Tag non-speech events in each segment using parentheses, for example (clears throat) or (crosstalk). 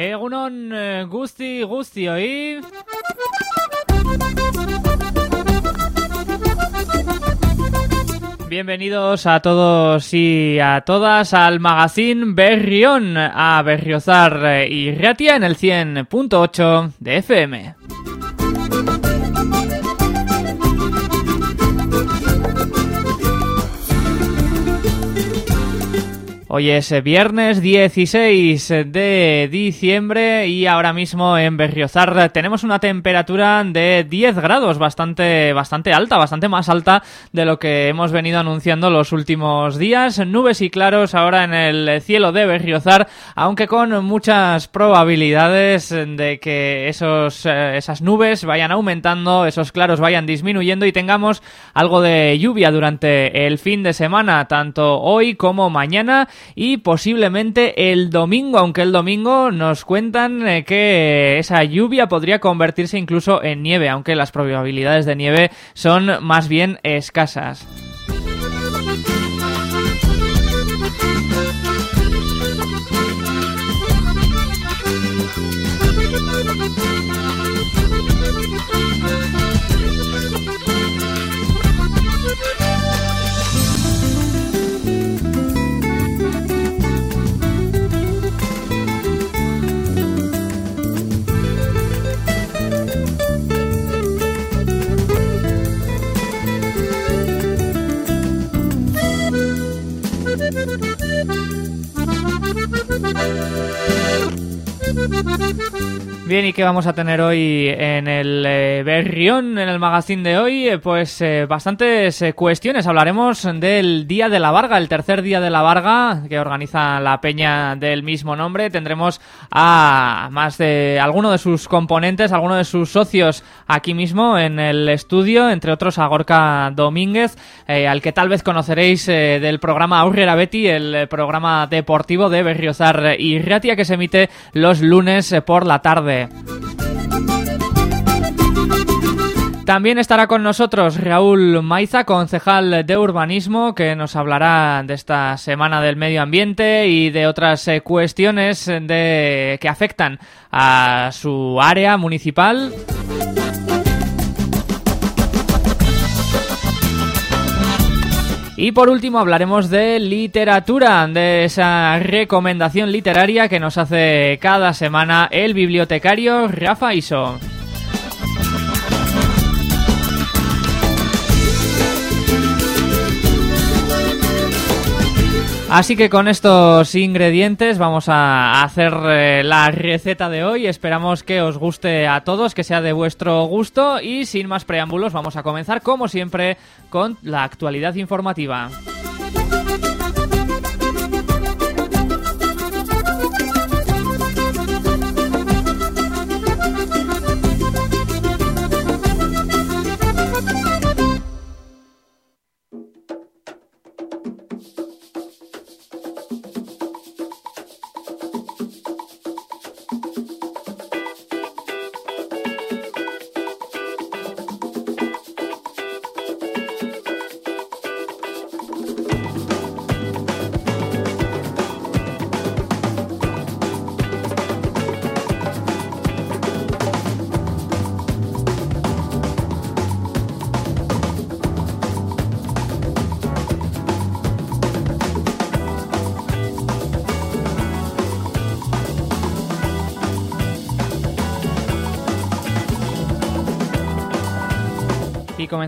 Egunon eh, Gusti hoy. Bienvenidos a todos y a todas al magazine Berrión a Berriozar y Ratia en el 100.8 de FM. Hoy es eh, viernes 16 de diciembre y ahora mismo en Berriozar tenemos una temperatura de 10 grados, bastante, bastante alta, bastante más alta de lo que hemos venido anunciando los últimos días. Nubes y claros ahora en el cielo de Berriozar, aunque con muchas probabilidades de que esos, eh, esas nubes vayan aumentando, esos claros vayan disminuyendo y tengamos algo de lluvia durante el fin de semana, tanto hoy como mañana y posiblemente el domingo, aunque el domingo nos cuentan eh, que esa lluvia podría convertirse incluso en nieve, aunque las probabilidades de nieve son más bien escasas. thank you Bien, ¿y qué vamos a tener hoy en el eh, Berrión, en el magazine de hoy? Eh, pues eh, bastantes cuestiones. Hablaremos del Día de la Varga, el tercer Día de la Varga que organiza la peña del mismo nombre. Tendremos a más de alguno de sus componentes, alguno de sus socios aquí mismo en el estudio, entre otros a Gorka Domínguez, al que tal vez conoceréis del programa Aurrera Betty, el programa deportivo de Berriozar y Ratia que se emite los lunes eh, por la tarde. También estará con nosotros Raúl Maiza, concejal de urbanismo, que nos hablará de esta semana del medio ambiente y de otras eh, cuestiones de, que afectan a su área municipal. Y por último hablaremos de literatura, de esa recomendación literaria que nos hace cada semana el bibliotecario Rafa Iso. Así que con estos ingredientes vamos a hacer eh, la receta de hoy. Esperamos que os guste a todos, que sea de vuestro gusto y sin más preámbulos vamos a comenzar como siempre con la actualidad informativa.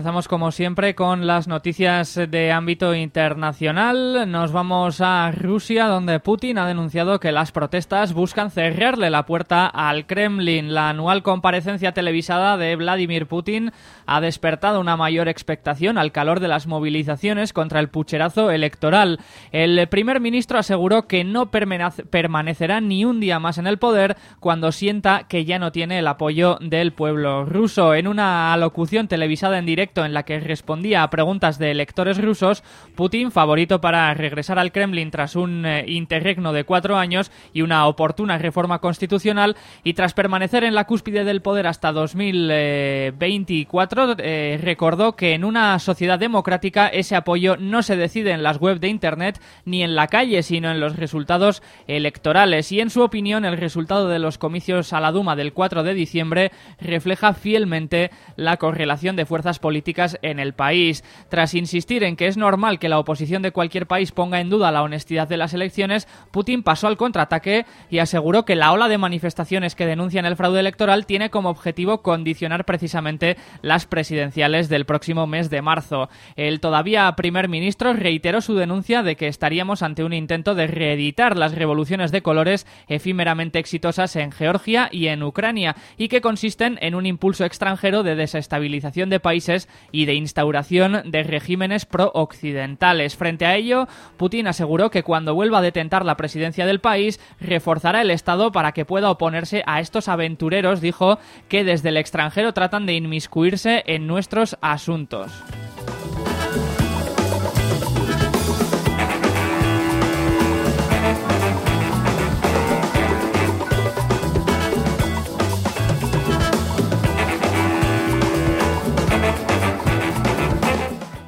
Comenzamos como siempre con las noticias de ámbito internacional. Nos vamos a Rusia donde Putin ha denunciado que las protestas buscan cerrarle la puerta al Kremlin. La anual comparecencia televisada de Vladimir Putin ha despertado una mayor expectación al calor de las movilizaciones contra el pucherazo electoral. El primer ministro aseguró que no permanecerá ni un día más en el poder cuando sienta que ya no tiene el apoyo del pueblo ruso. En una alocución televisada en directo en la que respondía a preguntas de electores rusos, Putin, favorito para regresar al Kremlin tras un eh, interregno de cuatro años y una oportuna reforma constitucional, y tras permanecer en la cúspide del poder hasta 2024, eh, recordó que en una sociedad democrática ese apoyo no se decide en las webs de Internet ni en la calle, sino en los resultados electorales. Y en su opinión, el resultado de los comicios a la Duma del 4 de diciembre refleja fielmente la correlación de fuerzas políticas en el país. Tras insistir en que es normal que la oposición de cualquier país ponga en duda la honestidad de las elecciones, Putin pasó al contraataque y aseguró que la ola de manifestaciones que denuncian el fraude electoral tiene como objetivo condicionar precisamente las presidenciales del próximo mes de marzo. El todavía primer ministro reiteró su denuncia de que estaríamos ante un intento de reeditar las revoluciones de colores efímeramente exitosas en Georgia y en Ucrania y que consisten en un impulso extranjero de desestabilización de países y de instauración de regímenes pro-occidentales. Frente a ello, Putin aseguró que cuando vuelva a detentar la presidencia del país, reforzará el Estado para que pueda oponerse a estos aventureros, dijo, que desde el extranjero tratan de inmiscuirse en nuestros asuntos.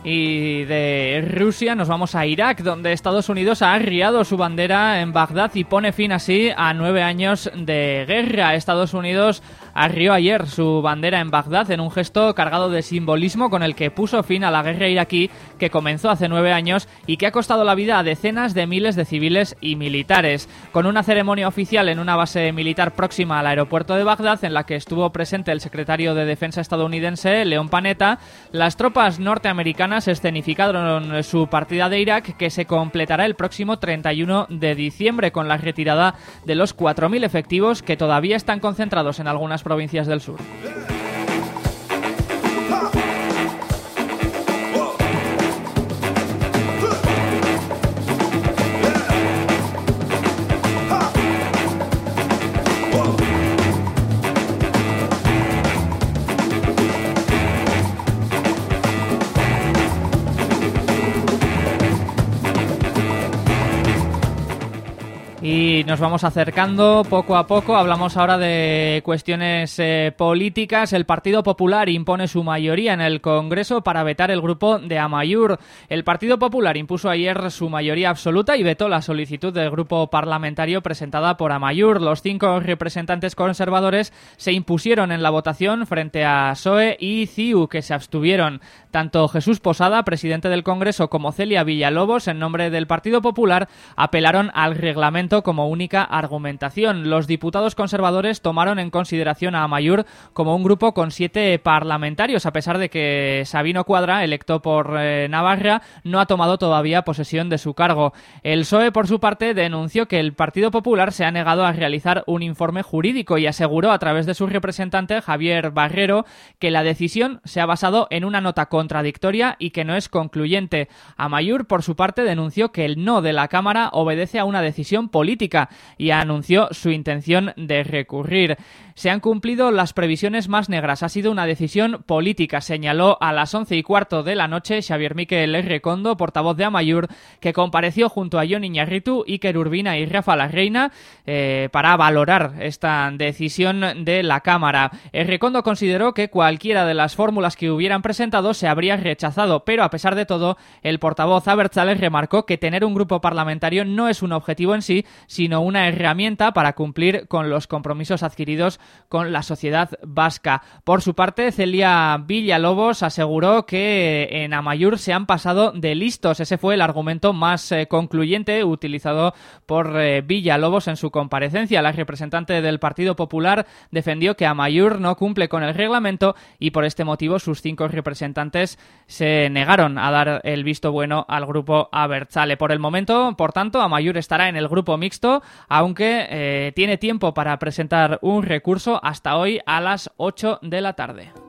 Y de Rusia nos vamos a Irak, donde Estados Unidos ha arriado su bandera en Bagdad y pone fin así a nueve años de guerra. Estados Unidos arrió ayer su bandera en Bagdad en un gesto cargado de simbolismo con el que puso fin a la guerra iraquí que comenzó hace nueve años y que ha costado la vida a decenas de miles de civiles y militares. Con una ceremonia oficial en una base militar próxima al aeropuerto de Bagdad, en la que estuvo presente el secretario de Defensa estadounidense, León Panetta, las tropas norteamericanas escenificaron su partida de Irak que se completará el próximo 31 de diciembre con la retirada de los 4.000 efectivos que todavía están concentrados en algunas provincias del sur. Nos vamos acercando poco a poco. Hablamos ahora de cuestiones eh, políticas. El Partido Popular impone su mayoría en el Congreso para vetar el grupo de Amayur. El Partido Popular impuso ayer su mayoría absoluta y vetó la solicitud del grupo parlamentario presentada por Amayur. Los cinco representantes conservadores se impusieron en la votación frente a SOE y CIU, que se abstuvieron. Tanto Jesús Posada, presidente del Congreso, como Celia Villalobos, en nombre del Partido Popular, apelaron al reglamento como argumentación. Los diputados conservadores tomaron en consideración a Amayur como un grupo con siete parlamentarios, a pesar de que Sabino Cuadra, electo por eh, Navarra, no ha tomado todavía posesión de su cargo. El PSOE, por su parte, denunció que el Partido Popular se ha negado a realizar un informe jurídico y aseguró a través de su representante, Javier Barrero, que la decisión se ha basado en una nota contradictoria y que no es concluyente. Amayur, por su parte, denunció que el no de la Cámara obedece a una decisión política y anunció su intención de recurrir. Se han cumplido las previsiones más negras. Ha sido una decisión política, señaló a las once y cuarto de la noche Xavier Miquel Recondo, portavoz de Amayur, que compareció junto a John Iñarritu, Iker Urbina y Rafa La Reina eh, para valorar esta decisión de la Cámara. El Recondo consideró que cualquiera de las fórmulas que hubieran presentado se habría rechazado, pero a pesar de todo, el portavoz Abertzales remarcó que tener un grupo parlamentario no es un objetivo en sí, sino una herramienta para cumplir con los compromisos adquiridos con la sociedad vasca. Por su parte, Celia Villalobos aseguró que en Amayur se han pasado de listos. Ese fue el argumento más eh, concluyente utilizado por eh, Villalobos en su comparecencia. La representante del Partido Popular defendió que Amayur no cumple con el reglamento y por este motivo sus cinco representantes se negaron a dar el visto bueno al grupo Abertzale. Por el momento, por tanto, Amayur estará en el grupo mixto, aunque eh, tiene tiempo para presentar un recurso hasta hoy a las 8 de la tarde.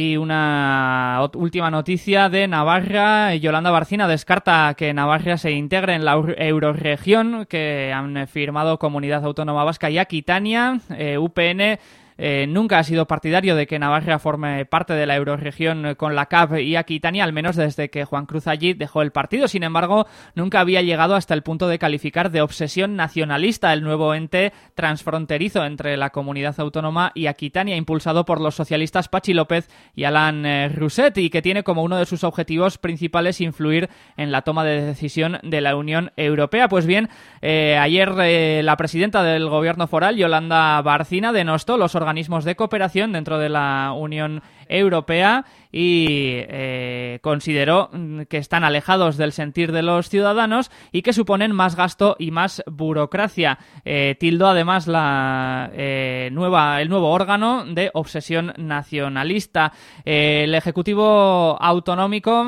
Y una última noticia de Navarra. Yolanda Barcina descarta que Navarra se integre en la euroregión que han firmado Comunidad Autónoma Vasca y Aquitania. Eh, UPN eh, nunca ha sido partidario de que Navarra forme parte de la euroregión con la CAP y Aquitania, al menos desde que Juan Cruz allí dejó el partido. Sin embargo, nunca había llegado hasta el punto de calificar de obsesión nacionalista el nuevo ente transfronterizo entre la comunidad autónoma y Aquitania, impulsado por los socialistas Pachi López y Alan eh, Rousset, y que tiene como uno de sus objetivos principales influir en la toma de decisión de la Unión Europea. Pues bien, eh, ayer la presidenta del gobierno foral, Yolanda Barcina, denostó los organismos de cooperación dentro de la Unión y eh, consideró que están alejados del sentir de los ciudadanos y que suponen más gasto y más burocracia. Eh, tildó además la, eh, nueva, el nuevo órgano de obsesión nacionalista. el Ejecutivo Autonómico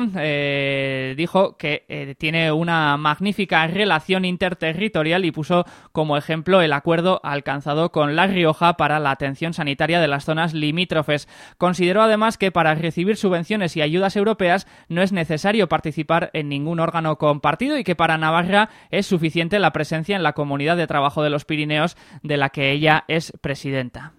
dijo que tiene una magnífica relación interterritorial y puso como ejemplo el acuerdo alcanzado con La Rioja para la atención sanitaria de las zonas limítrofes. Consideró además que para recibir subvenciones y ayudas europeas no es necesario participar en ningún órgano compartido y que para Navarra es suficiente la presencia en la Comunidad de Trabajo de los Pirineos de la que ella es presidenta.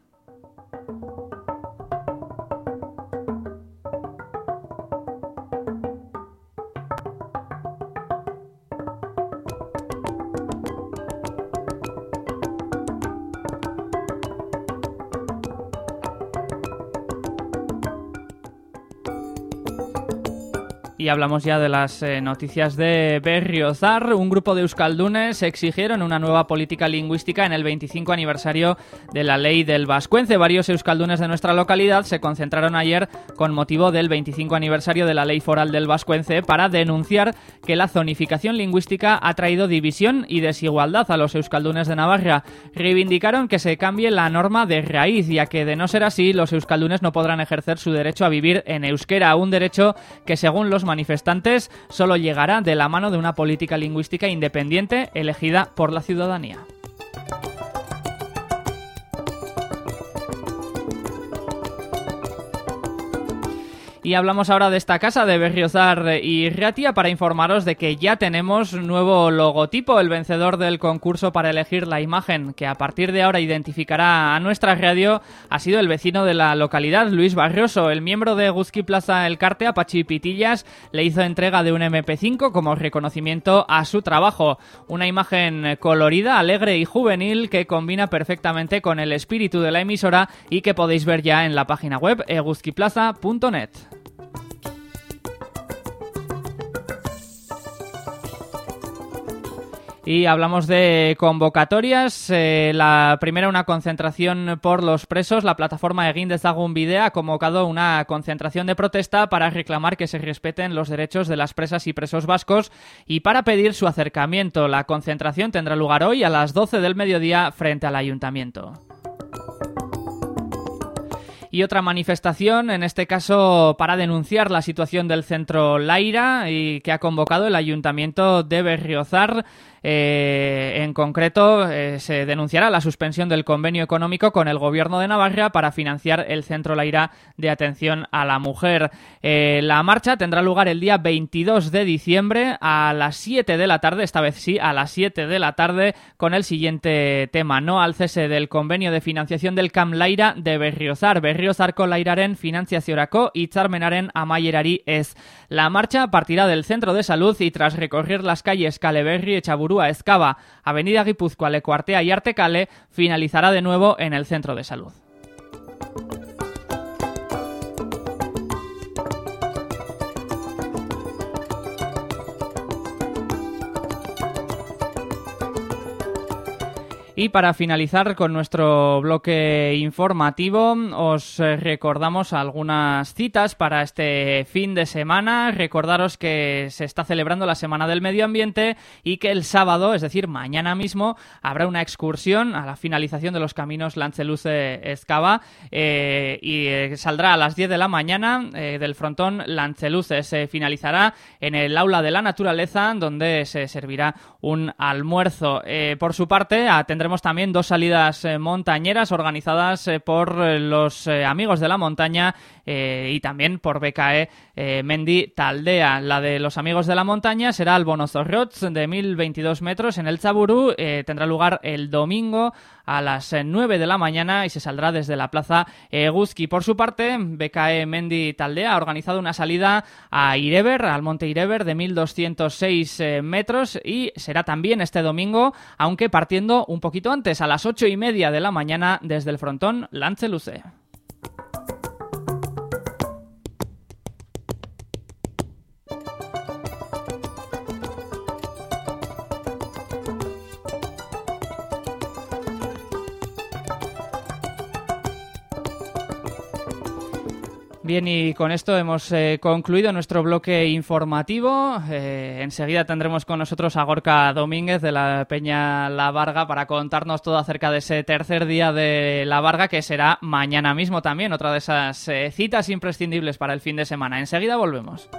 Y hablamos ya de las eh, noticias de Berriozar. Un grupo de euskaldunes exigieron una nueva política lingüística en el 25 aniversario de la ley del vascuence. Varios euskaldunes de nuestra localidad se concentraron ayer con motivo del 25 aniversario de la ley foral del vascuence para denunciar que la zonificación lingüística ha traído división y desigualdad a los euskaldunes de Navarra. Reivindicaron que se cambie la norma de raíz, ya que de no ser así, los euskaldunes no podrán ejercer su derecho a vivir en euskera, un derecho que según los manifestantes solo llegará de la mano de una política lingüística independiente elegida por la ciudadanía. Y hablamos ahora de esta casa de Berriozar y Ratia para informaros de que ya tenemos nuevo logotipo. El vencedor del concurso para elegir la imagen que a partir de ahora identificará a nuestra radio ha sido el vecino de la localidad, Luis Barrioso. El miembro de Guzki Plaza El Carte, Apache Pitillas, le hizo entrega de un MP5 como reconocimiento a su trabajo. Una imagen colorida, alegre y juvenil que combina perfectamente con el espíritu de la emisora y que podéis ver ya en la página web eguzquiplaza.net. Y hablamos de convocatorias. Eh, la primera, una concentración por los presos. La plataforma Egin Dezagun Video ha convocado una concentración de protesta para reclamar que se respeten los derechos de las presas y presos vascos y para pedir su acercamiento. La concentración tendrá lugar hoy a las 12 del mediodía frente al ayuntamiento y otra manifestación, en este caso para denunciar la situación del centro Laira y que ha convocado el ayuntamiento de Berriozar. Eh, en concreto, eh, se denunciará la suspensión del convenio económico con el Gobierno de Navarra para financiar el Centro Laira de Atención a la Mujer. Eh, la marcha tendrá lugar el día 22 de diciembre a las 7 de la tarde, esta vez sí, a las 7 de la tarde, con el siguiente tema, no al cese del convenio de financiación del CAM Laira de Berriozar. Berriozarko Lairaren finantziaziorako hitzarmenaren amaierari es. La marcha partirá del centro de salud y tras recorrer las calles Caleberri, Echaburu Escava, Avenida Guipúzcoa, Lecuartea y Artecale, finalizará de nuevo en el centro de salud. Y para finalizar con nuestro bloque informativo, os eh, recordamos algunas citas para este fin de semana. Recordaros que se está celebrando la Semana del Medio Ambiente y que el sábado, es decir, mañana mismo, habrá una excursión a la finalización de los caminos Lanceluce-Escava eh, y eh, saldrá a las 10 de la mañana del frontón Lanceluce. Se finalizará en el Aula de la Naturaleza, donde se servirá un almuerzo. por su parte, atendrá tendremos también dos salidas montañeras organizadas por los amigos de la montaña y también por BKE Mendi Taldea. La de los amigos de la montaña será el Bonozorrots de 1022 metros en el Chaburú. tendrá lugar el domingo a las 9 de la mañana y se saldrá desde la plaza Eguzki. Por su parte, BKE Mendi Taldea ha organizado una salida a Irever, al monte Irever de 1206 eh, metros y será también este domingo, aunque partiendo un poquito antes, a las 8 y media de la mañana desde el frontón Lanceluce. Bien, y con esto hemos eh, concluido nuestro bloque informativo. Eh, enseguida tendremos con nosotros a Gorka Domínguez de la Peña La Varga para contarnos todo acerca de ese tercer día de La Varga que será mañana mismo también, otra de esas eh, citas imprescindibles para el fin de semana. Enseguida volvemos.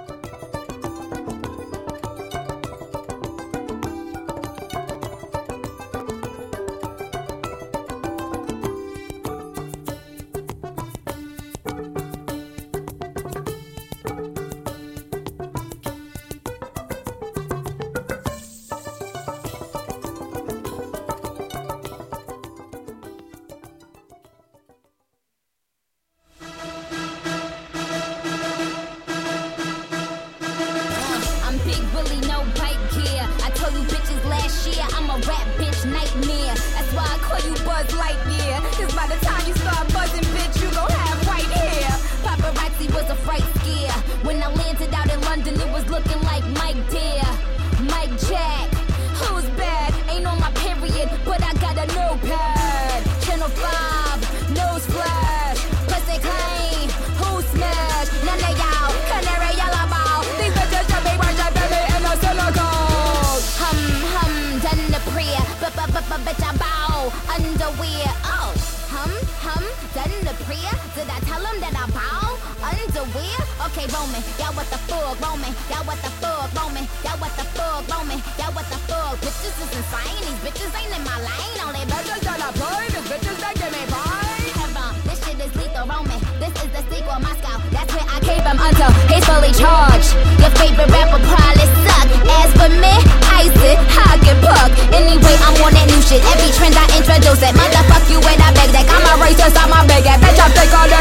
They just take all the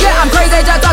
yeah, I'm crazy, just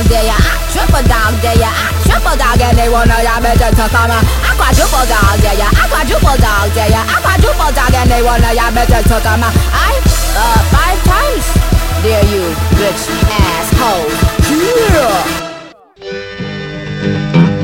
dog there. I ah, triple dog there, yeah. I triple dog and they wanna y'all better to come out. I quadruple dog there, yeah. I quadruple dog there, yeah. I quadruple dog and they wanna y'all better to come out. I uh five times. There you bitch, asshole. Yeah.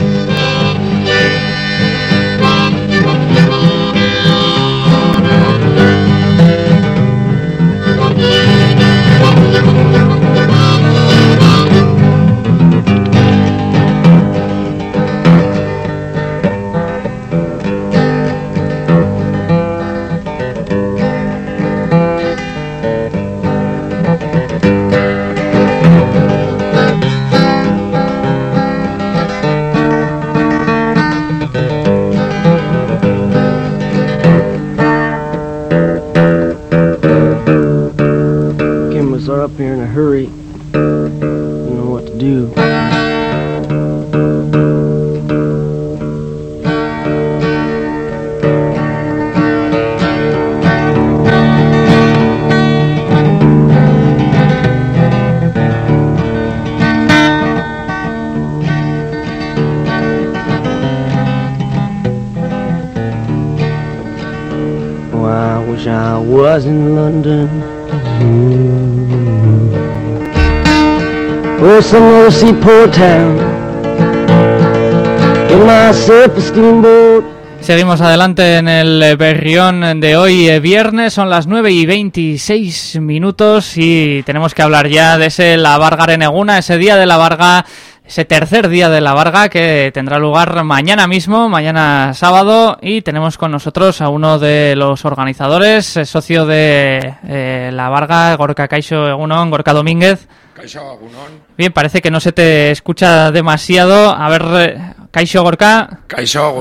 Seguimos adelante en el Berrión de hoy, eh, viernes, son las 9 y 26 minutos y tenemos que hablar ya de ese La Varga Areneguna, ese día de la Varga ese tercer día de la Varga que tendrá lugar mañana mismo, mañana sábado, y tenemos con nosotros a uno de los organizadores, eh, socio de eh, la Varga, Gorka Caixo Egunon, Gorka Domínguez. Bien, parece que no se te escucha demasiado. A ver, eh, Caixo Gorka.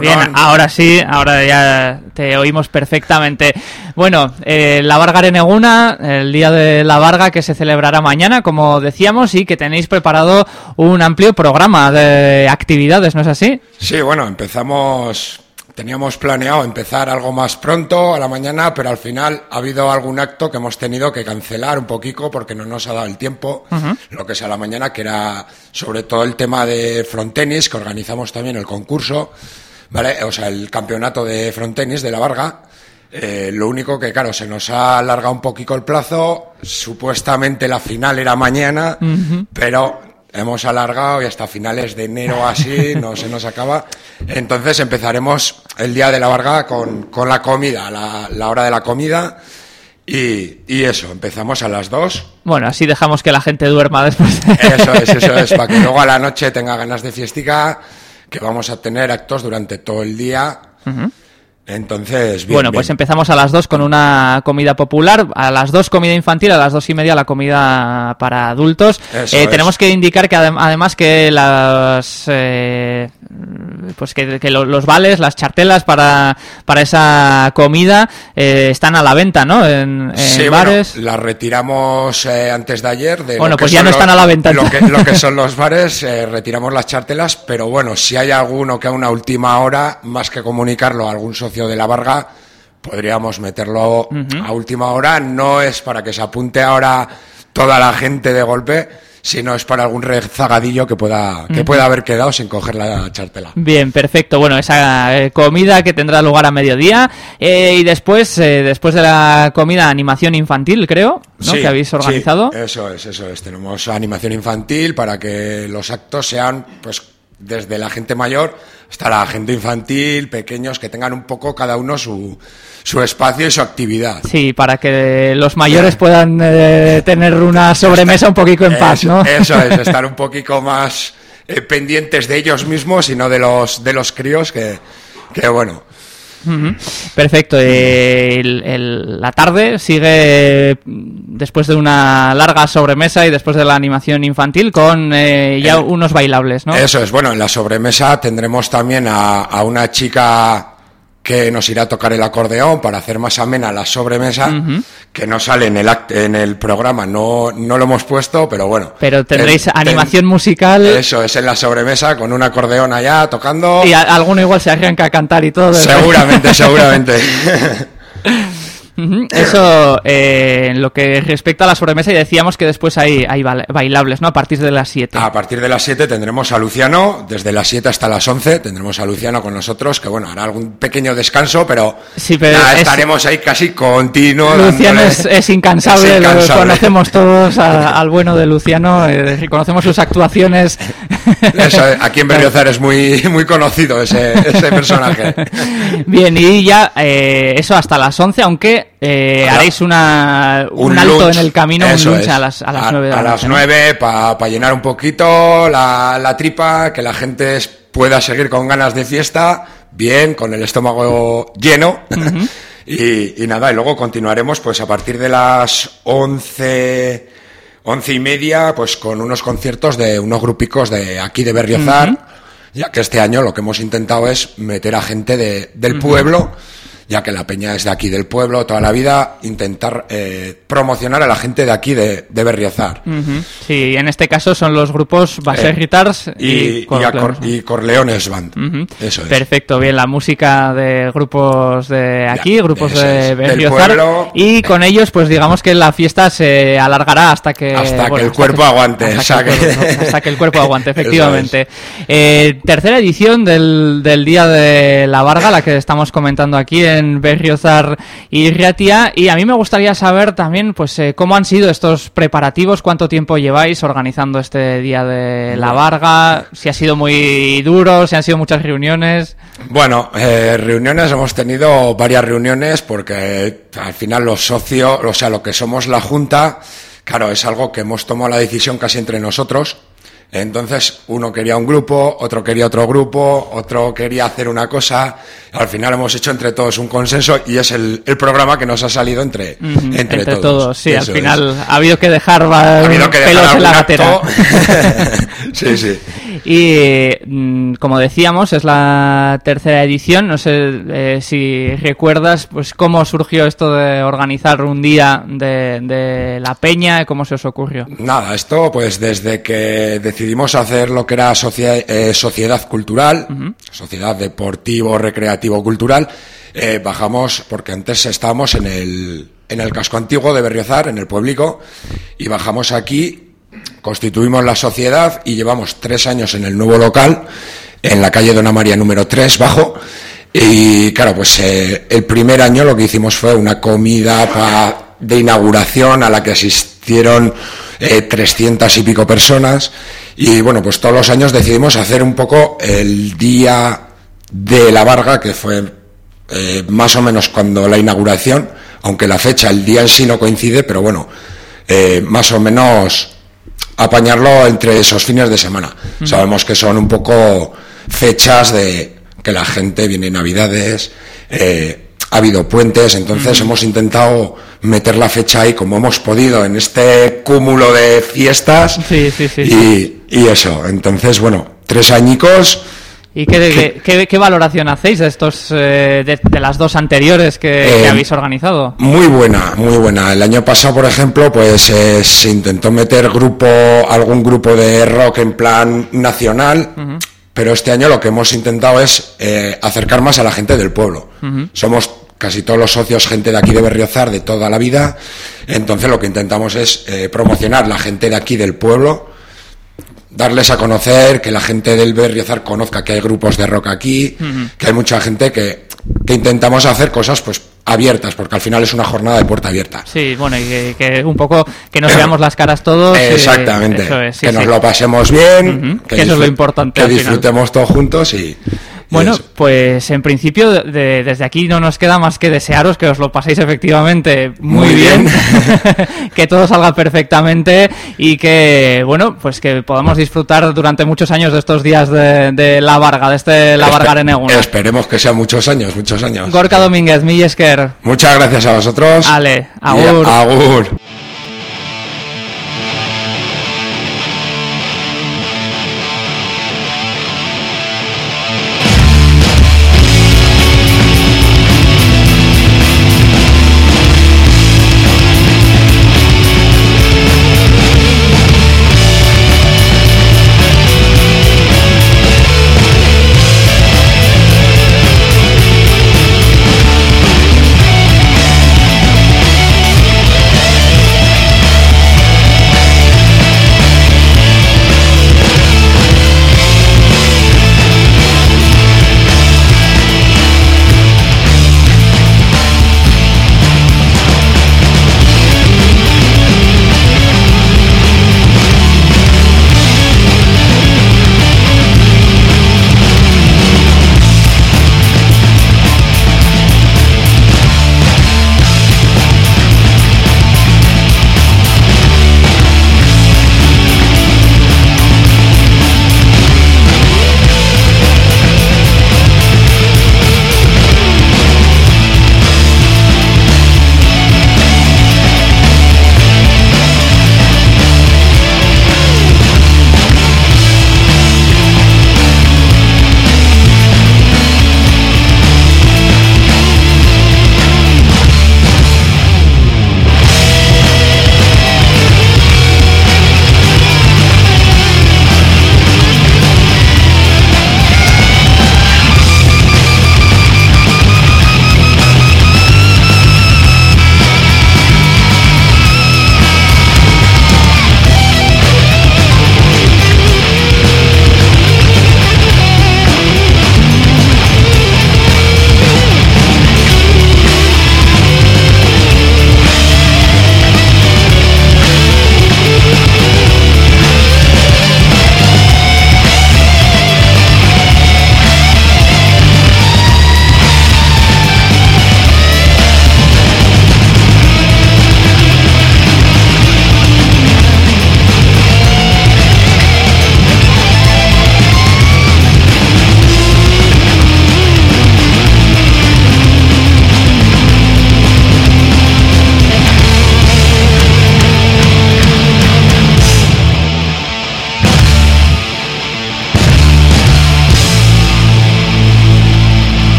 Bien, ahora sí, ahora ya te oímos perfectamente. Bueno, eh, la Varga Areneguna, el día de la Varga que se celebrará mañana, como decíamos, y que tenéis preparado un amplio programa de actividades, ¿no es así? Sí, bueno, empezamos Teníamos planeado empezar algo más pronto a la mañana, pero al final ha habido algún acto que hemos tenido que cancelar un poquito porque no nos ha dado el tiempo, lo que es a la mañana, que era sobre todo el tema de frontenis, que organizamos también el concurso, ¿vale? O sea, el campeonato de frontenis de la Varga. Eh, lo único que, claro, se nos ha alargado un poquito el plazo. Supuestamente la final era mañana, pero hemos alargado y hasta finales de enero así (laughs) no se nos acaba. Entonces empezaremos el día de la Varga con, con la comida, la, la, hora de la comida. Y, y, eso, empezamos a las dos. Bueno, así dejamos que la gente duerma después. Eso es, eso es, para que (laughs) luego a la noche tenga ganas de fiestica, que vamos a tener actos durante todo el día. Entonces, Bueno, pues empezamos a las dos con una comida popular, a las dos comida infantil, a las dos y media la comida para adultos. Eh, tenemos que indicar que además que las eh, pues que, los vales, las chartelas para, para esa comida eh, están a la venta, ¿no? En, bares. las retiramos antes de ayer. De bueno, pues ya no están a la venta. Lo que, lo que son los bares, retiramos las chartelas, pero bueno, si hay alguno que a una última hora, más que comunicarlo a algún socio de la Varga, podríamos meterlo a última hora. No es para que se apunte ahora toda la gente de golpe, sino es para algún rezagadillo que pueda que pueda haber quedado sin coger la chartela. Bien, perfecto. Bueno, esa eh, comida que tendrá lugar a mediodía eh, y después eh, después de la comida animación infantil, creo, ¿no? que habéis organizado. eso es, eso es. Tenemos animación infantil para que los actos sean pues desde la gente mayor hasta la gente infantil, pequeños, que tengan un poco cada uno su, su espacio y su actividad. Sí, para que los mayores puedan eh, tener una sobremesa un poquito en paz, ¿no? Eso es, (laughs) estar un poquito más eh, pendientes de ellos mismos y no de los, de los críos, que, que bueno, Perfecto. la tarde sigue después de una larga sobremesa y después de la animación infantil con eh, ya unos bailables, ¿no? Eso es. Bueno, en la sobremesa tendremos también a una chica que nos irá a tocar el acordeón para hacer más amena la sobremesa, que no sale en el en el programa, no, no lo hemos puesto, pero bueno. Pero tendréis animación musical. Eso, es en la sobremesa, con un acordeón allá tocando. Y alguno igual se arranca a cantar y todo. Seguramente, seguramente. (laughs) Eso eh, en lo que respecta a la sobremesa y decíamos que después hay, hay bailables, ¿no? A partir de las 7. A partir de las 7 tendremos a Luciano, desde las 7 hasta las 11 tendremos a Luciano con nosotros, que bueno, hará algún pequeño descanso, pero, sí, pero estaremos ahí casi continuo. Luciano es, incansable, lo conocemos todos (laughs) al bueno de Luciano, eh, conocemos sus actuaciones. (laughs) aquí en Berriozar es muy, muy conocido ese, ese personaje. (laughs) Bien, y ya eh, eso hasta las 11, aunque eh, haréis una, un, alto en el camino, un lunch a las, a las 9 A las 9 para llenar un poquito la, la tripa, que la gente pueda seguir con ganas de fiesta, bien, con el estómago lleno. (laughs) y, y, nada, y luego continuaremos pues a partir de las 11, 11 y media, pues con unos conciertos de unos grupicos de aquí de Berriozar, ya que este año lo que hemos intentado es meter a gente de, del pueblo ya que la peña es de aquí del pueblo toda la vida, intentar eh, promocionar a la gente de aquí de, de Berriozar. Sí, en este caso son los grupos Baser eh, y, y, Corleones Band. Eso es. Perfecto, bien, la música de grupos de aquí, grupos de Berriozar. y con ellos, pues digamos que la fiesta se alargará hasta que... Hasta que el cuerpo aguante. Hasta, que, el cuerpo aguante, (laughs) efectivamente. Eh, tercera edición del, del Día de la Varga, la que estamos comentando aquí en Berriozar y Riatia. Y a mí me gustaría saber también pues eh, cómo han sido estos preparativos, cuánto tiempo lleváis organizando este Día de la Varga, si ha sido muy duro, si han sido muchas reuniones. Bueno, eh, reuniones, hemos tenido varias reuniones porque al final los socios, o sea, lo que somos la Junta, claro, es algo que hemos tomado la decisión casi entre nosotros entonces, uno quería un grupo, otro quería otro grupo, otro quería hacer una cosa. Al final hemos hecho entre todos un consenso y es el, programa que nos ha salido entre, entre, todos. Sí, al final ha habido que dejar, ha habido que pelos en la gatera. (laughs) sí, sí. Y mm, como decíamos, es la tercera edición. No sé eh, si recuerdas pues cómo surgió esto de organizar un día de, la peña y cómo se os ocurrió. Nada, esto pues desde que decidimos hacer lo que era sociedad, eh, sociedad cultural, sociedad deportivo, recreativo, cultural, eh, bajamos porque antes estábamos en el, en el casco antiguo de Berriozar, en el público, y bajamos aquí Constituimos la sociedad y llevamos tres años en el nuevo local, en la calle Dona María número 3, bajo. Y claro, pues eh, el primer año lo que hicimos fue una comida de inauguración a la que asistieron eh, 300 y pico personas. Y bueno, pues todos los años decidimos hacer un poco el día de la Varga, que fue eh, más o menos cuando la inauguración, aunque la fecha, el día en sí no coincide, pero bueno, eh, más o menos apañarlo entre esos fines de semana. Sabemos que son un poco fechas de que la gente viene Navidades, eh, ha habido puentes, entonces hemos intentado meter la fecha ahí como hemos podido en este cúmulo de fiestas sí, sí, sí, y, y, eso. Entonces, bueno, tres añicos ¿Y qué, qué, valoración hacéis de estos eh, de, las dos anteriores que, eh, habéis organizado? Muy buena, muy buena. El año pasado, por ejemplo, pues eh, se intentó meter grupo algún grupo de rock en plan nacional, pero este año lo que hemos intentado es acercar más a la gente del pueblo. Somos casi todos los socios gente de aquí de Berriozar de toda la vida, entonces lo que intentamos es promocionar la gente de aquí del pueblo darles a conocer, que la gente del Berriozar conozca que hay grupos de rock aquí, que hay mucha gente que, que intentamos hacer cosas pues abiertas, porque al final es una jornada de puerta abierta. Sí, bueno, y que, un poco que nos veamos las caras todos. Exactamente, que nos lo pasemos bien, que, eso es lo importante. Que disfrutemos todos juntos y, bueno, pues en principio desde aquí no nos queda más que desearos que os lo paséis efectivamente muy, bien, (laughs) que todo salga perfectamente y que, bueno, pues que podamos disfrutar durante muchos años de estos días de, la Varga, de este la Varga Areneguna. Esperemos que sean muchos años, muchos años. Gorka Domínguez, Millesker. Muchas gracias a vosotros. Ale, agur. agur.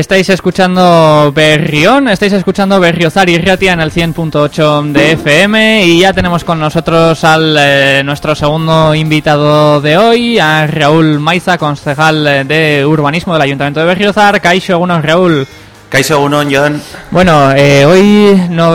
Estáis escuchando Berrión, estáis escuchando Berriozar y Riatia en el 100.8 de FM y ya tenemos con nosotros al eh, nuestro segundo invitado de hoy, a Raúl Maiza, concejal eh, de urbanismo del Ayuntamiento de Berriozar. Caixo, bueno, Raúl. Kaiso uno, John. Bueno, eh, hoy, no,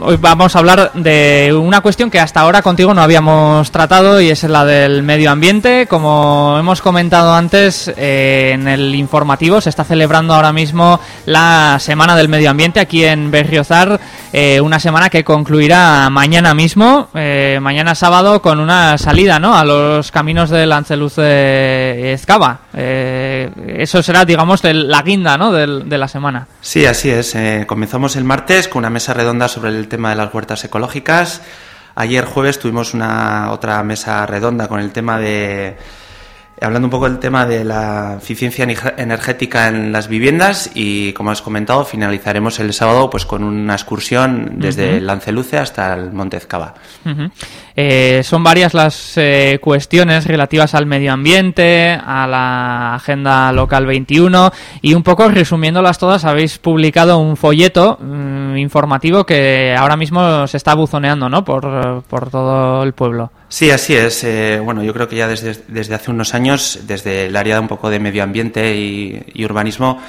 hoy vamos a hablar de una cuestión que hasta ahora contigo no habíamos tratado y es la del medio ambiente. Como hemos comentado antes eh, en el informativo, se está celebrando ahora mismo la Semana del Medio Ambiente aquí en Berriozar, eh, una semana que concluirá mañana mismo, eh, mañana sábado, con una salida ¿no? a los caminos del Anceluce Ezcaba. Eh, eso será, digamos, el- la guinda ¿no? del- de la semana. Sí, así es. Comenzamos el martes con una mesa redonda sobre el tema de las huertas ecológicas. Ayer jueves tuvimos una otra mesa redonda con el tema de hablando un poco del tema de la eficiencia energética en las viviendas y como has comentado finalizaremos el sábado pues con una excursión desde el Lanceluce hasta el Monte Ezcaba. Ujú. Eh, son varias las eh, cuestiones relativas al medio ambiente, a la Agenda Local 21 y un poco resumiéndolas todas habéis publicado un folleto mm, informativo que ahora mismo se está buzoneando ¿no? por, por todo el pueblo. Sí, así es. Eh, bueno, yo creo que ya desde, desde hace unos años, desde el área de un poco de medio ambiente y, y urbanismo,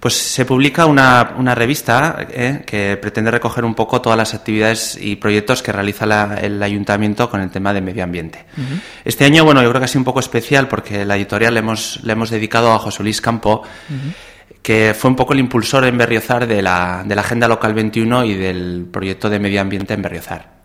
pues se publica una, una revista eh, que pretende recoger un poco todas las actividades y proyectos que realiza la- el ayuntamiento con el tema de medio ambiente. Este año, bueno, yo creo que ha sido un poco especial porque la editorial le hemos, le hemos dedicado a José Luis Campo, que fue un poco el impulsor en Berriozar de la, de la Agenda Local 21 y del proyecto de medio ambiente en Berriozar.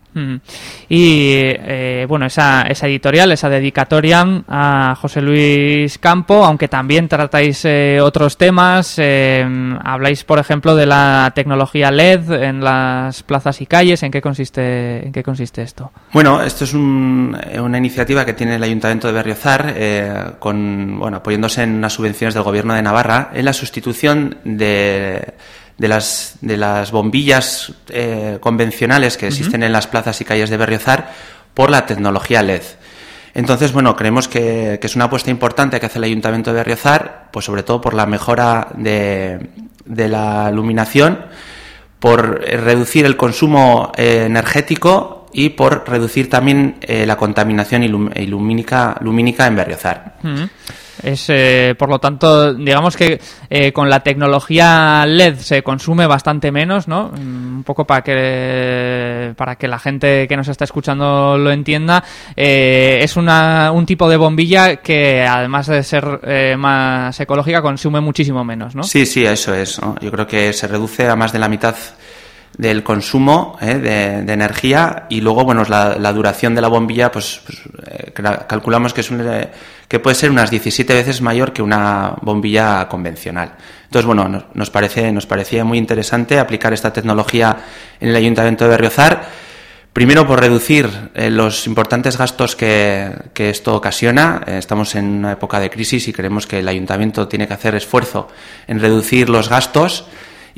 Y eh, bueno, esa, esa editorial, esa dedicatoria a José Luis Campo, aunque también tratáis eh, otros temas, eh, habláis por ejemplo de la tecnología LED en las plazas y calles, ¿en qué consiste, en qué consiste esto? Bueno, esto es un- eh, una iniciativa que tiene el Ayuntamiento de Berriozar, eh, con, bueno, apoyándose en unas subvenciones del Gobierno de Navarra, en la sustitución de, de las, de las bombillas eh, convencionales que existen en las plazas y calles de Berriozar por la tecnología LED. Entonces, bueno, creemos que, que es una apuesta importante que hace el Ayuntamiento de Berriozar, pues sobre todo por la mejora de, de la iluminación, por eh, reducir el consumo eh, energético y por reducir también eh, la contaminación ilum- ilumínica, lumínica en Berriozar. Es, eh, por lo tanto, digamos que eh, con la tecnología LED se consume bastante menos, ¿no? Un poco para que para que la gente que nos está escuchando lo entienda. eh, es una, un tipo de bombilla que, además de ser eh, más ecológica, consume muchísimo menos, ¿no? Sí, sí, eso es. Yo creo que se reduce a más de la mitad del consumo ¿eh? de, de energía y luego, bueno, la, duración de la bombilla, pues, pues, eh, calculamos que es un, eh, que puede ser unas 17 veces mayor que una bombilla convencional. Entonces, bueno, nos, parece, nos parecía muy interesante aplicar esta tecnología en el Ayuntamiento de Berriozar Primero, por reducir eh, los importantes gastos que, que esto ocasiona. Eh, estamos en una época de crisis y creemos que el ayuntamiento tiene que hacer esfuerzo en reducir los gastos.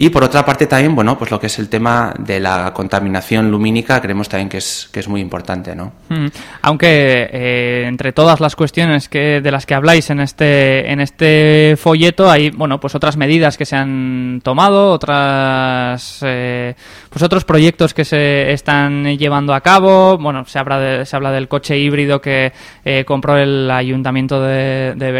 Y por otra parte también, bueno, pues lo que es el tema de la contaminación lumínica, creemos también que es, que es muy importante, ¿no? Mm. Aunque eh, entre todas las cuestiones que de las que habláis en este en este folleto hay, bueno, pues otras medidas que se han tomado, otras eh, pues otros proyectos que se están llevando a cabo. Bueno, se habla de, se habla del coche híbrido que eh, compró el ayuntamiento de, de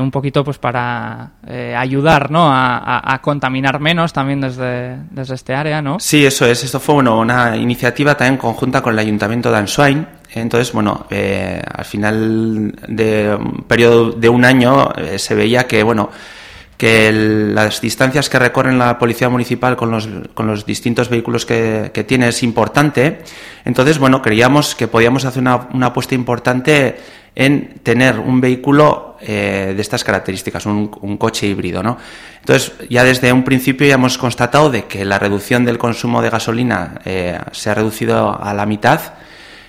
un poquito pues para ayudar, ¿no? A, a- a contaminar menos también desde, desde este área, ¿no? Sí, eso es. Esto fue una iniciativa también conjunta con el Ayuntamiento de Answine. Entonces, bueno, eh, al final de un periodo de un año eh, se veía que, bueno, que las distancias que recorren la policía municipal con los, con los distintos vehículos que, que tiene es importante. Entonces, bueno, creíamos que podíamos hacer una, una apuesta importante en tener un vehículo eh, de estas características, un, coche híbrido, ¿no? Entonces, ya desde un principio ya hemos constatado de que la reducción del consumo de gasolina eh, se ha reducido a la mitad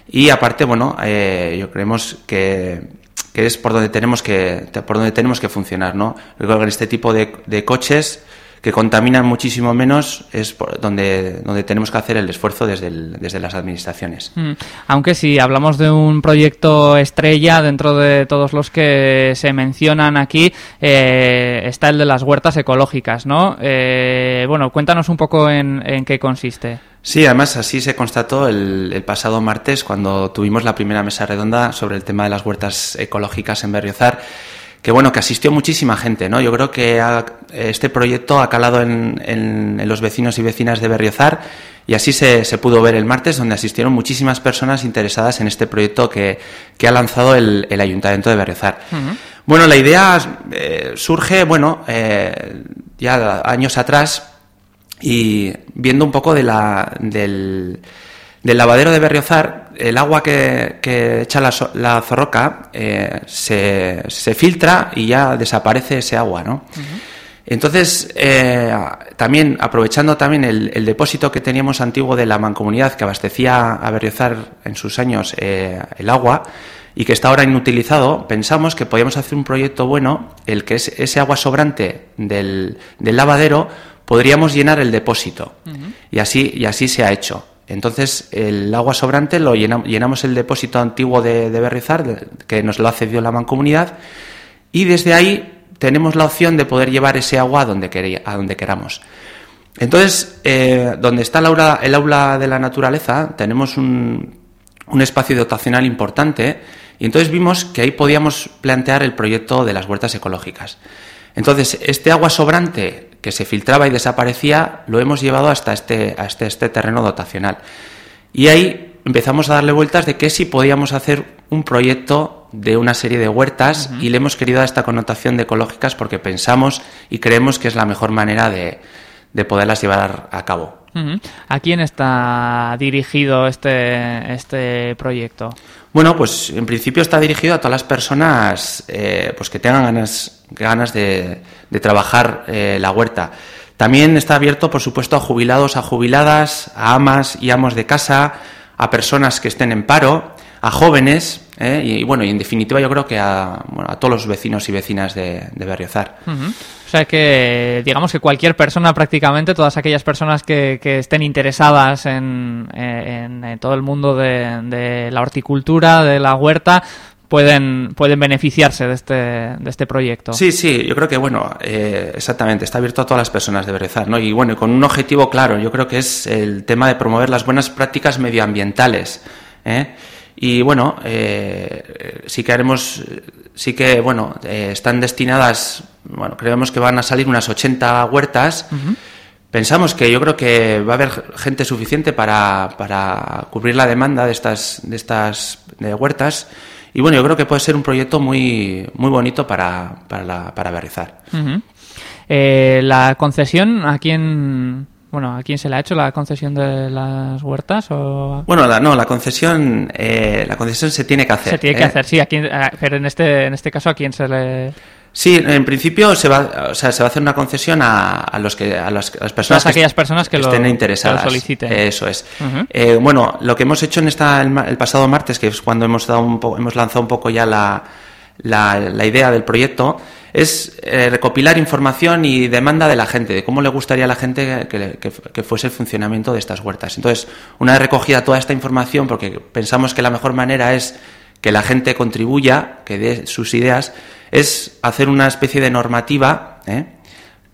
y aparte, bueno, eh, yo creemos que, que es por donde tenemos que por donde tenemos que funcionar, ¿no? Yo que en este tipo de coches que contaminan muchísimo menos es por donde donde tenemos que hacer el esfuerzo desde el- desde las administraciones. Mm. Aunque si hablamos de un proyecto estrella dentro de todos los que se mencionan aquí, eh, está el de las huertas ecológicas, ¿no? Eh, bueno, cuéntanos un poco en, en qué consiste. Sí, además así se constató el, el pasado martes cuando tuvimos la primera mesa redonda sobre el tema de las huertas ecológicas en Berriozar, que bueno, que asistió muchísima gente, ¿no? Yo creo que ha- este proyecto ha calado en, en- en los vecinos y vecinas de Berriozar y así se, se pudo ver el martes, donde asistieron muchísimas personas interesadas en este proyecto que, que ha lanzado el, el Ayuntamiento de Berriozar. Bueno, la idea eh, surge, bueno, eh, ya años atrás, y viendo un poco de la, del, del lavadero de Berriozar, el agua que, que echa la, la zorroca eh, se, se filtra y ya desaparece ese agua, ¿no? Entonces, eh, también aprovechando también el, el depósito que teníamos antiguo de la mancomunidad que abastecía a Berriozar en sus años eh, el agua y que está ahora inutilizado, pensamos que podíamos hacer un proyecto bueno, el que es ese agua sobrante del, del lavadero podríamos llenar el depósito y así y así se ha hecho. Entonces, el agua sobrante lo llena- llenamos el depósito antiguo de, de Berrizar, que nos lo ha cedido la mancomunidad, y desde ahí tenemos la opción de poder llevar ese agua a donde, a donde queramos. Entonces, eh, donde está el aula, el aula de la naturaleza, tenemos un, un espacio dotacional importante y entonces vimos que ahí podíamos plantear el proyecto de las huertas ecológicas. Entonces, este agua sobrante que se filtraba y desaparecía lo hemos llevado hasta este, a este, este terreno dotacional. Y ahí empezamos a darle vueltas de que si podíamos hacer un proyecto de una serie de huertas y le hemos querido dar esta connotación de ecológicas porque pensamos y creemos que es la mejor manera de, de poderlas llevar a cabo. ¿A quién está dirigido este, este proyecto? Bueno, pues en principio está dirigido a todas las personas eh, pues que tengan ganas, ganas de, de trabajar eh, la huerta. También está abierto, por supuesto, a jubilados, a jubiladas, a amas y amos de casa, a personas que estén en paro, a jóvenes, eh, y, y bueno, y en definitiva yo creo que a, bueno, a todos los vecinos y vecinas de, de Berriozar. O sea que, digamos que cualquier persona prácticamente, todas aquellas personas que, que estén interesadas en, en- todo el mundo de, la horticultura, de la huerta, pueden, pueden beneficiarse de este, de este proyecto. Sí, sí, yo creo que, bueno, eh, exactamente, está abierto a todas las personas de Berezar, ¿no? Y bueno, con un objetivo claro, yo creo que es el tema de promover las buenas prácticas medioambientales, ¿eh? Y bueno, eh, sí que haremos, sí que, bueno, eh, están destinadas, bueno, creemos que van a salir unas 80 huertas. Pensamos que yo creo que va a haber gente suficiente para, para cubrir la demanda de estas, de estas de huertas. Y bueno, yo creo que puede ser un proyecto muy, muy bonito para, para, la, para. Eh, la concesión, ¿a quién, bueno, ¿a quién se le ha hecho la concesión de las huertas? O... Bueno, la, no, la concesión, eh, la concesión se tiene que hacer. Se tiene que ¿eh? hacer, sí, a quién, a- pero en este, en este caso, ¿a quién se le...? Sí, en principio se va, o sea, se va a hacer una concesión a, a los que a las, a las personas Todas aquellas personas que lo- estén que lo interesadas. soliciten. Eso es. Eh, bueno, lo que hemos hecho en esta el, el pasado martes, que es cuando hemos dado un po- hemos lanzado un poco ya la, la, la idea del proyecto, es eh, recopilar información y demanda de la gente, de cómo le gustaría a la gente que, que- fuese el funcionamiento de estas huertas. Entonces, una vez recogida toda esta información, porque pensamos que la mejor manera es que la gente contribuya, que dé sus ideas, es hacer una especie de normativa ¿eh?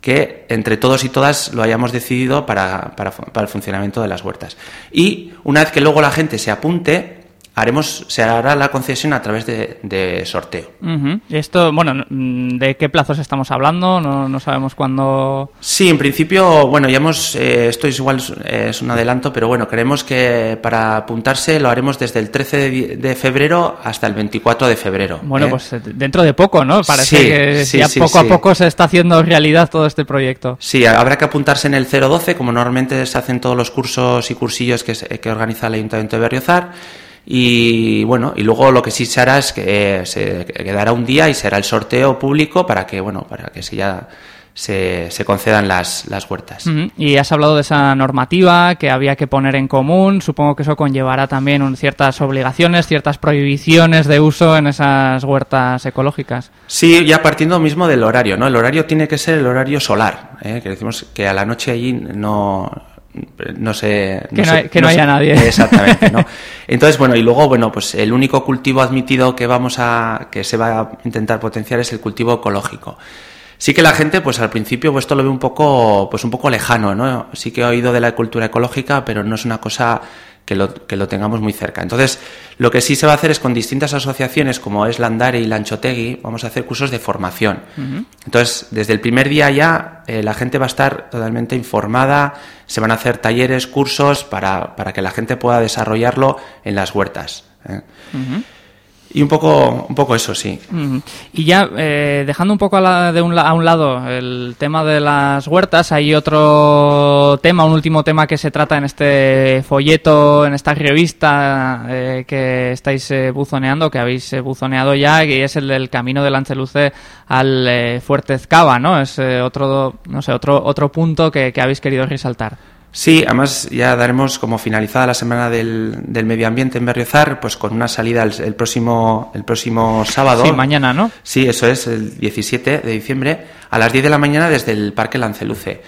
que entre todos y todas lo hayamos decidido para, para el funcionamiento de las huertas. Y una vez que luego la gente se apunte, haremos, se hará la concesión a través de, de sorteo. Ujú. Esto, bueno, mm, ¿de qué plazos estamos hablando? No, no sabemos cuándo... Sí, en principio, bueno, ya hemos, eh, esto es igual, es un adelanto, pero bueno, creemos que para apuntarse lo haremos desde el 13 de, febrero hasta el 24 de febrero. Bueno, ¿eh? pues eh, dentro de poco, ¿no? Parece Sí, que sí, ya sí, poco sí. a poco se está haciendo realidad todo este proyecto. Sí, habrá que apuntarse en el 012, como normalmente se hacen todos los cursos y cursillos que, que organiza el Ayuntamiento de Berriozar. Y bueno, y luego lo que sí se hará es que eh, se quedará un día y será el sorteo público para que, bueno, para que se ya se, se concedan las, las huertas. Y has hablado de esa normativa que había que poner en común. Supongo que eso conllevará también un- ciertas obligaciones, ciertas prohibiciones de uso en esas huertas ecológicas. Sí, ya partiendo mismo del horario, ¿no? El horario tiene que ser el horario solar, ¿eh? que decimos que a la noche allí no no se Que no que no haya nadie. exactamente no (laughs) entonces bueno y luego bueno pues el único cultivo admitido que vamos a que se va a intentar potenciar es el cultivo ecológico. Sí que la gente pues al principio pues esto lo ve un poco pues un poco lejano no sí que he oído de la cultura ecológica pero no es una cosa que lo, que lo tengamos muy cerca. Entonces, lo que sí se va a hacer es con distintas asociaciones como es Landare y Lanchotegui, vamos a hacer cursos de formación. Entonces, desde el primer día ya eh, la gente va a estar totalmente informada, se van a hacer talleres, cursos para, para que la gente pueda desarrollarlo en las huertas. ¿eh? Y un poco, un poco eso, sí. Y ya eh, dejando un poco a, la- de un, a un lado el tema de las huertas, hay otro tema, un último tema que se trata en este folleto, en esta revista eh, que estáis eh, buzoneando, que habéis eh, buzoneado ya, y es el del camino de Lanceluce al eh, Fuerte Ezcaba, ¿no? Es eh, otro, no sé, otro, otro punto que, que habéis querido resaltar. Sí, además ya daremos como finalizada la semana del, del medio ambiente en Berriozar, pues con una salida el, el próximo el próximo sábado. Sí, mañana, ¿no? Sí, eso es, el 17 de diciembre, a las 10 de la mañana desde el Parque Lanceluce.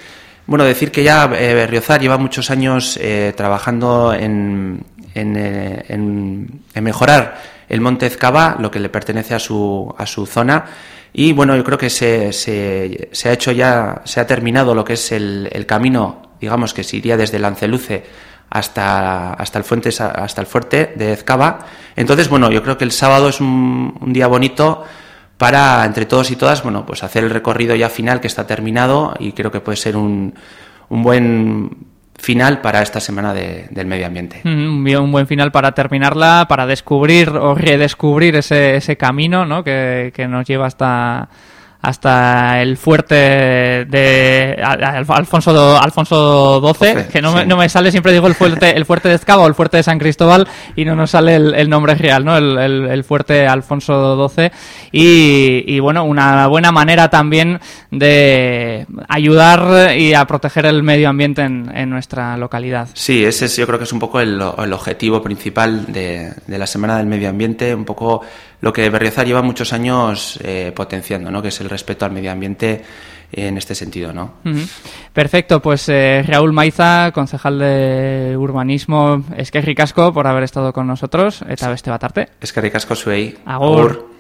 Bueno, decir que ya eh, Berriozar lleva muchos años eh, trabajando en, en, eh, en- en mejorar el Monte Ezcaba, lo que le pertenece a su, a su zona. Y bueno, yo creo que se, se, se ha hecho ya, se ha terminado lo que es el, el camino, digamos que se iría desde Lanceluce hasta, hasta, el fuente, hasta el fuerte de Ezcaba. Entonces, bueno, yo creo que el sábado es un, un día bonito para, entre todos y todas, bueno, pues hacer el recorrido ya final que está terminado y creo que puede ser un, un buen final para esta semana de- del medio ambiente. Mm, Un buen final para terminarla, para descubrir o redescubrir ese, ese camino ¿no? que, que nos lleva hasta hasta el fuerte de Alfonso Alfonso XII, que no, me, no me sale, siempre digo el fuerte el fuerte de Ezcaba o el fuerte de San Cristóbal y no nos sale el, el nombre real, ¿no? El, el- el fuerte Alfonso XII y, y, bueno, una buena manera también de ayudar y a proteger el medio ambiente en, en nuestra localidad. Sí, ese es, yo creo que es un poco el, el objetivo principal de, de la Semana del Medio Ambiente, un poco lo que Berriozar lleva muchos años eh, potenciando, ¿no? que es el respeto al medio ambiente en este sentido. ¿no? Ujú. Perfecto, pues eh, Raúl Maiza, concejal de urbanismo, es que ricasco por haber estado con nosotros. Eta beste bat arte. Eskerrik asko zuei. Agur. Ooh,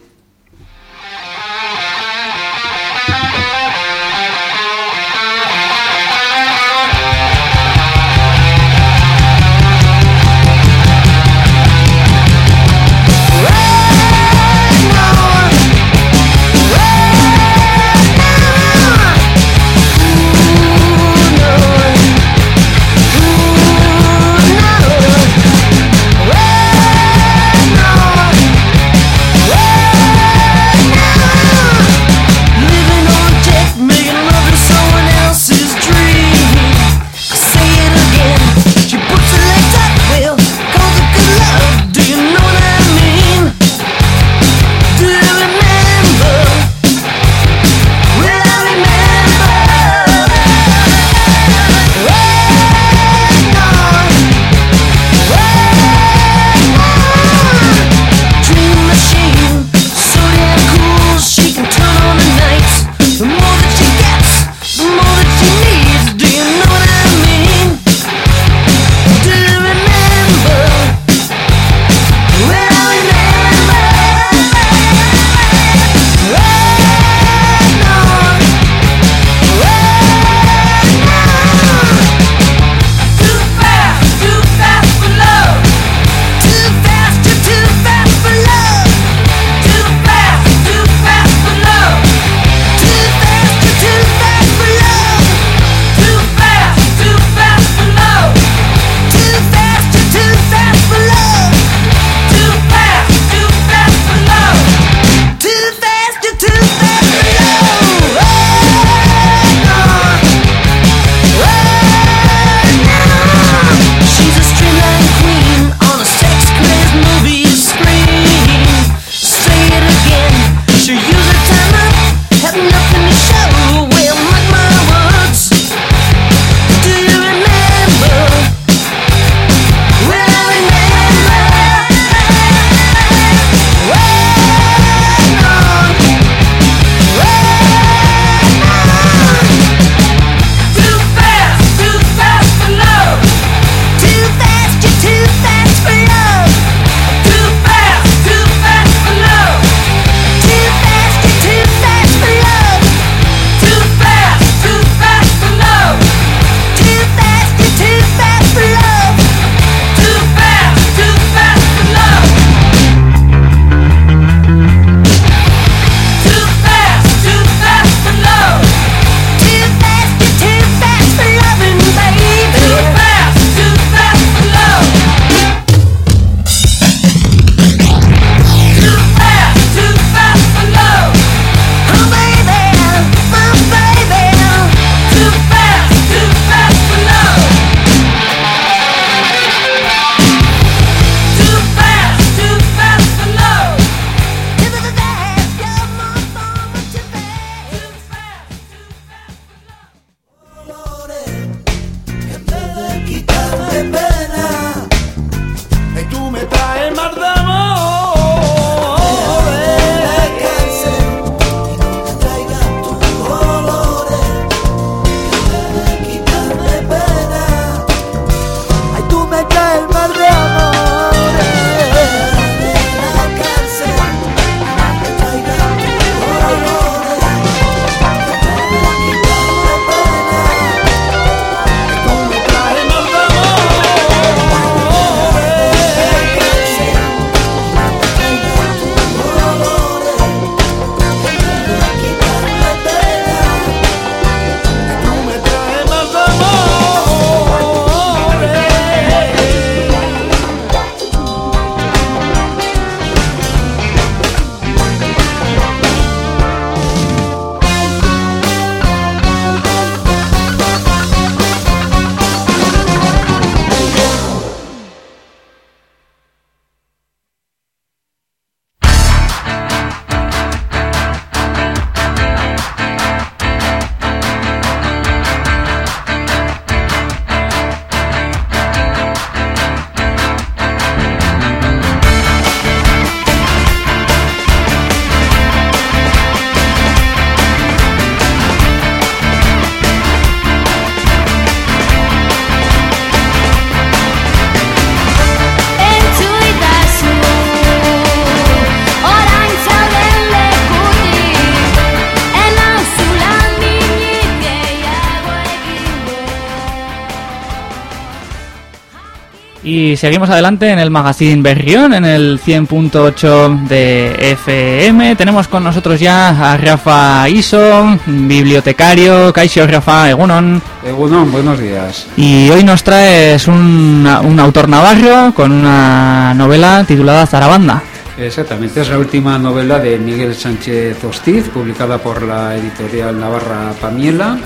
Y seguimos adelante en el magazine Berrión, en el 100.8 de FM. Tenemos con nosotros ya a Rafa Iso, bibliotecario. Kaisio Rafa, Egunon. Egunon, buenos días. Y hoy nos traes un, un autor navarro con una novela titulada Zarabanda. Exactamente, es la última novela de Miguel Sánchez Hostiz, publicada por la editorial Navarra Pamiela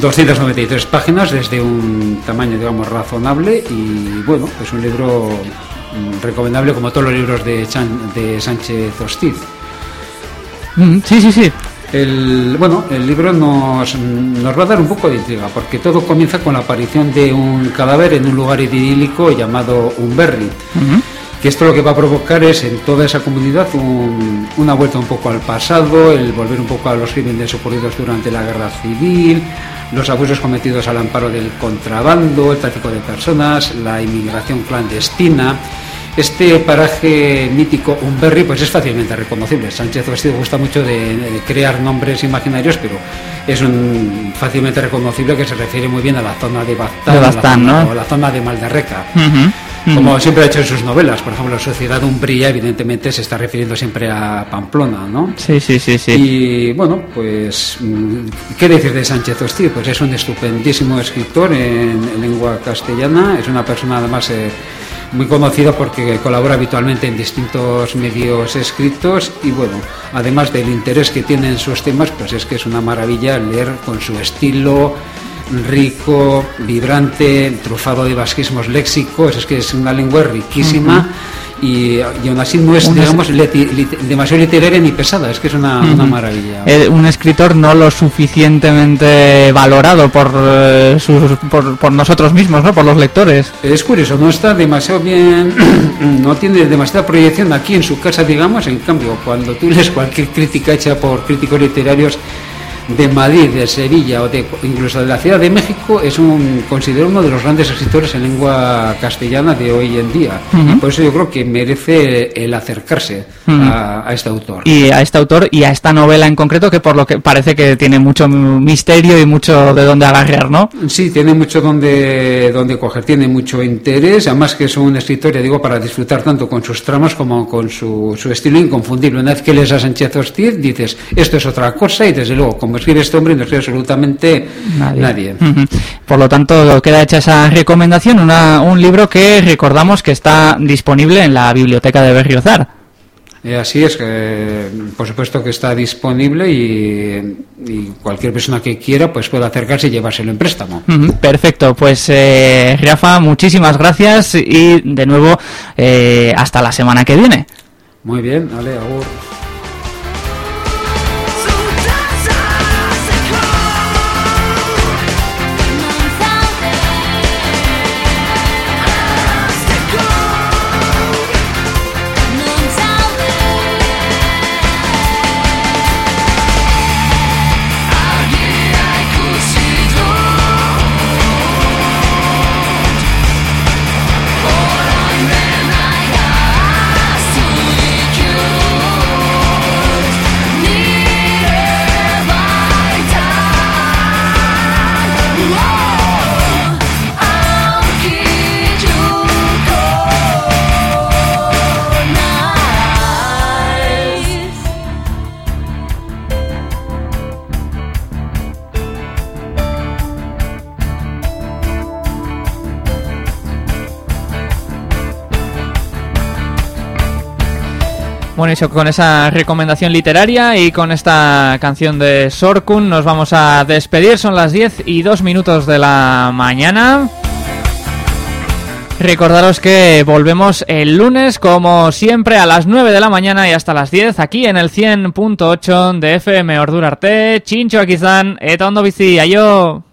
293 páginas desde un tamaño, digamos, razonable y bueno, es un libro mm, recomendable como todos los libros de, de Sánchez Hostiz. Mm, sí, sí, sí. El, bueno, el libro nos, nos va a dar un poco de intriga porque todo comienza con la aparición de un cadáver en un lugar idílico llamado Umberri que esto lo que va a provocar es en toda esa comunidad una vuelta un poco al pasado, el volver un poco a los crímenes ocurridos durante la guerra civil, los abusos cometidos al amparo del contrabando, el tráfico de personas, la inmigración clandestina. Este paraje mítico Umberri pues es fácilmente reconocible. Sánchez Vestido gusta mucho de, crear nombres imaginarios, pero es un, fácilmente reconocible que se refiere muy bien a la zona de Baztán, o la zona de Malderreca como siempre ha hecho en sus novelas. Por ejemplo, la Sociedad Umbría, evidentemente, se está refiriendo siempre a Pamplona, ¿no? Sí, sí, sí, sí. Y bueno, pues, mm, ¿qué decir de Sánchez Hostil? Pues es un estupendísimo escritor en, lengua castellana, es una persona además... Eh, muy conocido porque colabora habitualmente en distintos medios escritos y bueno, además del interés que tiene en sus temas, pues es que es una maravilla leer con su estilo, rico, vibrante, trufado de basquismos léxicos, es que es una lengua riquísima. y, aún así no es, digamos, demasiado literaria ni pesada, es que es una, maravilla. Eh, un escritor no lo suficientemente valorado por, eh, por, por, nosotros mismos, ¿no? por los lectores. Es curioso, no está demasiado bien, (clears throat) no tiene demasiada proyección aquí en su casa, digamos, en cambio, cuando tú lees cualquier crítica hecha por críticos literarios, de Madrid, de Sevilla o de, incluso de la Ciudad de México es un considero uno de los grandes escritores en lengua castellana de hoy en día. por eso yo creo que merece el acercarse a, este autor. Y a este autor y a esta novela en concreto que por lo que parece que tiene mucho misterio y mucho de dónde agarrar, ¿no? Sí, tiene mucho donde, donde coger, tiene mucho interés, además que es un escritor, ya digo, para disfrutar tanto con sus tramas como con su, su estilo inconfundible. Una vez que lees a Sánchez Hostiz dices, esto es otra cosa y desde luego, como escribe este hombre no escribe absolutamente nadie. Por lo tanto, queda hecha esa recomendación, un libro que recordamos que está disponible en la biblioteca de Berriozar. Eh, así es, que por supuesto que está disponible y, cualquier persona que quiera pues puede acercarse y llevárselo en préstamo. perfecto, pues eh, Rafa, muchísimas gracias y de nuevo eh, hasta la semana que viene. Muy bien, vale, agur. Bueno, y con esa recomendación literaria y con esta canción de Sorkun nos vamos a despedir. Son las 10 y 2 minutos de la mañana. Recordaros que volvemos el lunes, como siempre, a las 9 de la mañana y hasta las 10, aquí en el 100.8 de FM Ordurarte. Chincho Akizan, eta ondo bici, ayo.